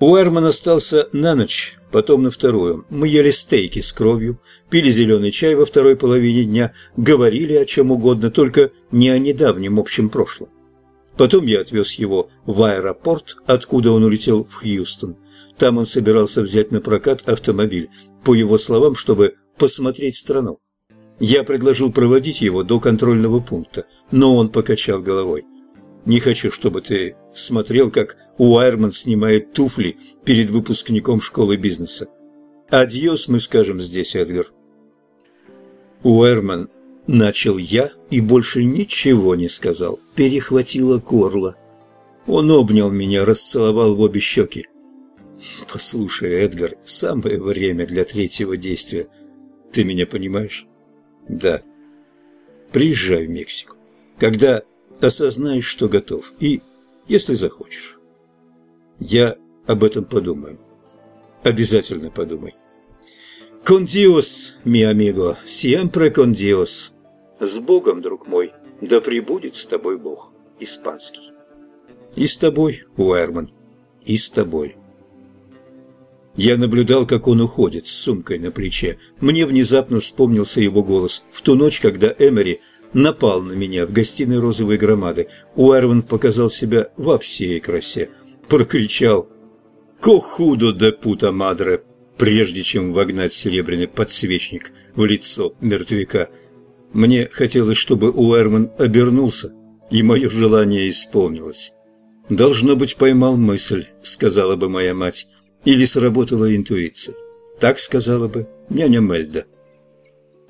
Уэрман остался на ночь, потом на вторую. Мы ели стейки с кровью, пили зеленый чай во второй половине дня, говорили о чем угодно, только не о недавнем общем прошлом. Потом я отвез его в аэропорт, откуда он улетел в Хьюстон. Там он собирался взять на прокат автомобиль, по его словам, чтобы посмотреть страну. Я предложил проводить его до контрольного пункта, но он покачал головой. «Не хочу, чтобы ты смотрел, как Уайерман снимает туфли перед выпускником школы бизнеса. Адьос, мы скажем здесь, Эдгар». Уайерман начал я и больше ничего не сказал. Перехватило горло. Он обнял меня, расцеловал в обе щеки. «Послушай, Эдгар, самое время для третьего действия. Ты меня понимаешь?» «Да». «Приезжай в Мексику, когда осознаешь, что готов, и если захочешь. Я об этом подумаю. Обязательно подумай. «Con Dios, mi amigo, siempre con Dios». «С Богом, друг мой, да пребудет с тобой Бог». Испанский. «И с тобой, Уэрман, и с тобой». Я наблюдал, как он уходит с сумкой на плече. Мне внезапно вспомнился его голос в ту ночь, когда Эмери напал на меня в гостиной розовой громады. Уэрван показал себя во всей красе. Прокричал «Кохудо де пута мадре!» прежде чем вогнать серебряный подсвечник в лицо мертвяка. Мне хотелось, чтобы Уэрман обернулся, и мое желание исполнилось. «Должно быть, поймал мысль», — сказала бы моя мать, или сработала интуиция. Так сказала бы няня Мельда.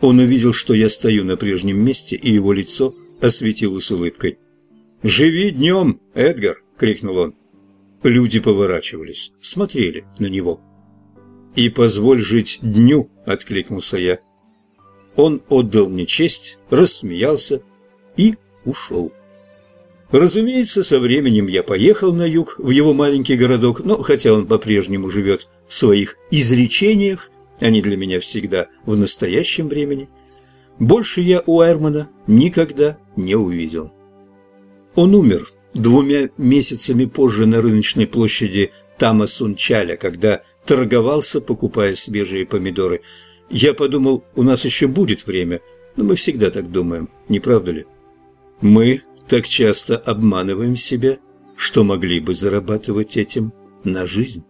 Он увидел, что я стою на прежнем месте, и его лицо осветилось улыбкой. «Живи днем, Эдгар!» — крикнул он. Люди поворачивались, смотрели на него. «И позволь жить дню!» — откликнулся я. Он отдал мне честь, рассмеялся и ушел. Разумеется, со временем я поехал на юг, в его маленький городок, но хотя он по-прежнему живет в своих изречениях, они для меня всегда в настоящем времени. Больше я у Айрмана никогда не увидел. Он умер двумя месяцами позже на рыночной площади Тамасунчаля, когда торговался, покупая свежие помидоры. Я подумал, у нас еще будет время, но мы всегда так думаем, не правда ли? Мы так часто обманываем себя, что могли бы зарабатывать этим на жизнь.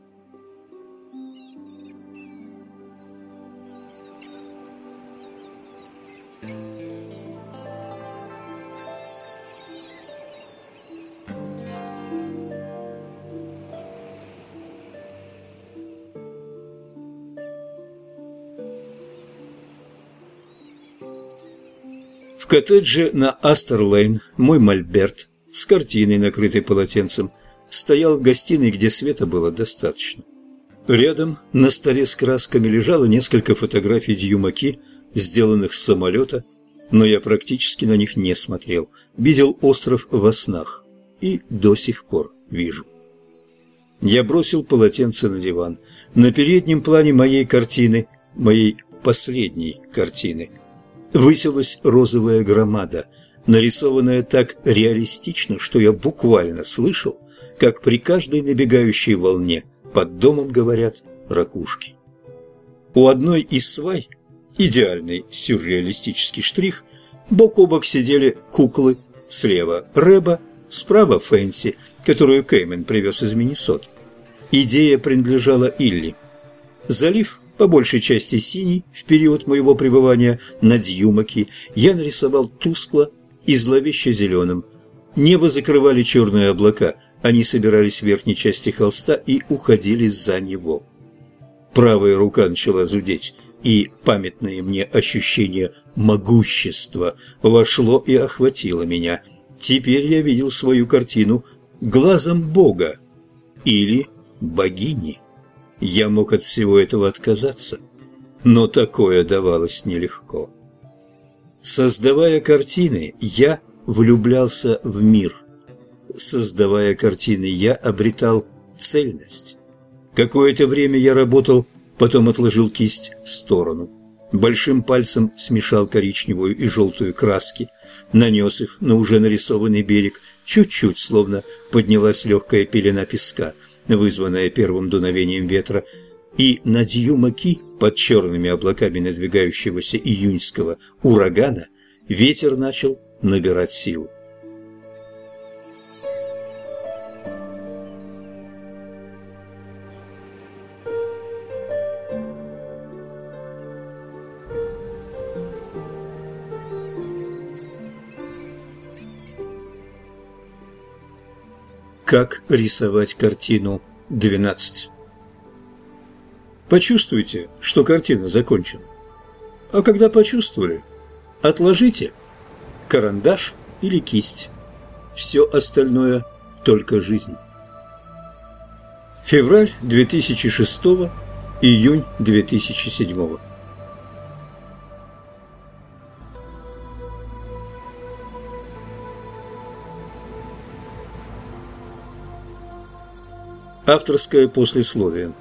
Коттедже на Астер-Лейн мой мольберт с картиной, накрытой полотенцем, стоял в гостиной, где света было достаточно. Рядом на столе с красками лежало несколько фотографий Дьюмаки, сделанных с самолета, но я практически на них не смотрел. Видел остров во снах и до сих пор вижу. Я бросил полотенце на диван. На переднем плане моей картины, моей последней картины, высилась розовая громада, нарисованная так реалистично, что я буквально слышал, как при каждой набегающей волне под домом говорят ракушки. У одной из свай, идеальный сюрреалистический штрих, бок о бок сидели куклы, слева Рэба, справа Фэнси, которую Кеймен привез из Миннесоты. Идея принадлежала Илли. Залив по большей части синий, в период моего пребывания на Дьюмаке, я нарисовал тускло и зловеще зеленым. Небо закрывали черные облака, они собирались в верхней части холста и уходили за него. Правая рука начала зудеть, и памятное мне ощущение могущества вошло и охватило меня. Теперь я видел свою картину глазом Бога или богини. Я мог от всего этого отказаться, но такое давалось нелегко. Создавая картины, я влюблялся в мир. Создавая картины, я обретал цельность. Какое-то время я работал, потом отложил кисть в сторону. Большим пальцем смешал коричневую и желтую краски, нанес их на уже нарисованный берег, чуть-чуть, словно поднялась легкая пелена песка – вызванная первым дуновением ветра, и над Юмаки, под черными облаками надвигающегося июньского урагана, ветер начал набирать силу. Как рисовать картину 12 Почувствуйте, что картина закончена. А когда почувствовали, отложите карандаш или кисть. Все остальное – только жизнь. Февраль 2006, июнь 2007 Авторское послесловие.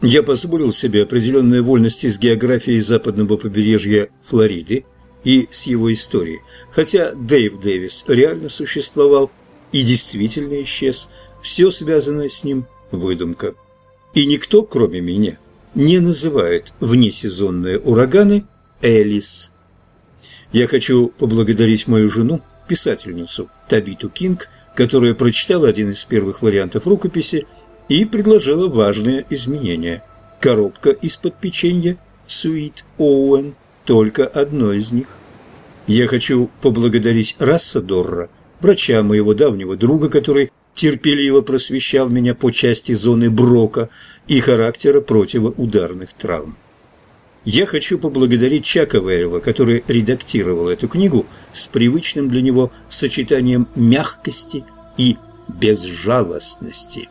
Я позволил себе определенные вольности с географией западного побережья Флориды и с его историей, хотя Дэйв Дэвис реально существовал и действительно исчез, все связанное с ним – выдумка. И никто, кроме меня, не называет внесезонные ураганы Элис. Я хочу поблагодарить мою жену, писательницу Табиту Кинг, которая прочитала один из первых вариантов рукописи и предложила важные изменения. Коробка из-под печенья Sweet Оуэн – только одно из них. Я хочу поблагодарить Расса Дорра, врача моего давнего друга, который терпеливо просвещал меня по части зоны Брока и характера противоударных травм. Я хочу поблагодарить Чака Верева, который редактировал эту книгу с привычным для него сочетанием мягкости и безжалостности.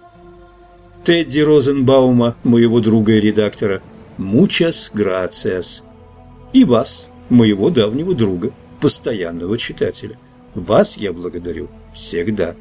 Тедди Розенбаума, моего друга и редактора, «Мучас грациас». И вас, моего давнего друга, постоянного читателя. Вас я благодарю всегда.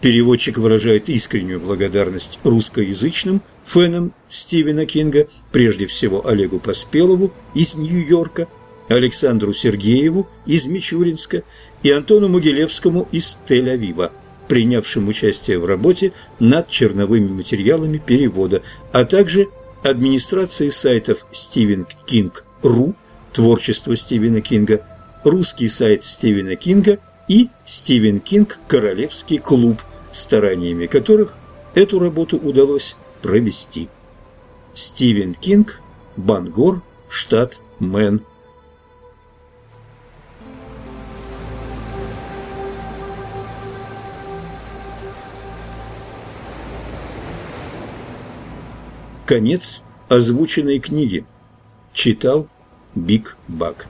Переводчик выражает искреннюю благодарность русскоязычным фенам Стивена Кинга, прежде всего Олегу Поспелову из Нью-Йорка, Александру Сергееву из Мичуринска и Антону Могилевскому из Тель-Авива, принявшим участие в работе над черновыми материалами перевода, а также администрации сайтов Стивен Кинг.ру, творчество Стивена Кинга, русский сайт Стивена Кинга и Стивен Кинг Королевский клуб, стараниями которых эту работу удалось провести. Стивен Кинг, Бангор, штат Мэн. Конец озвученной книги. Читал Биг Бак.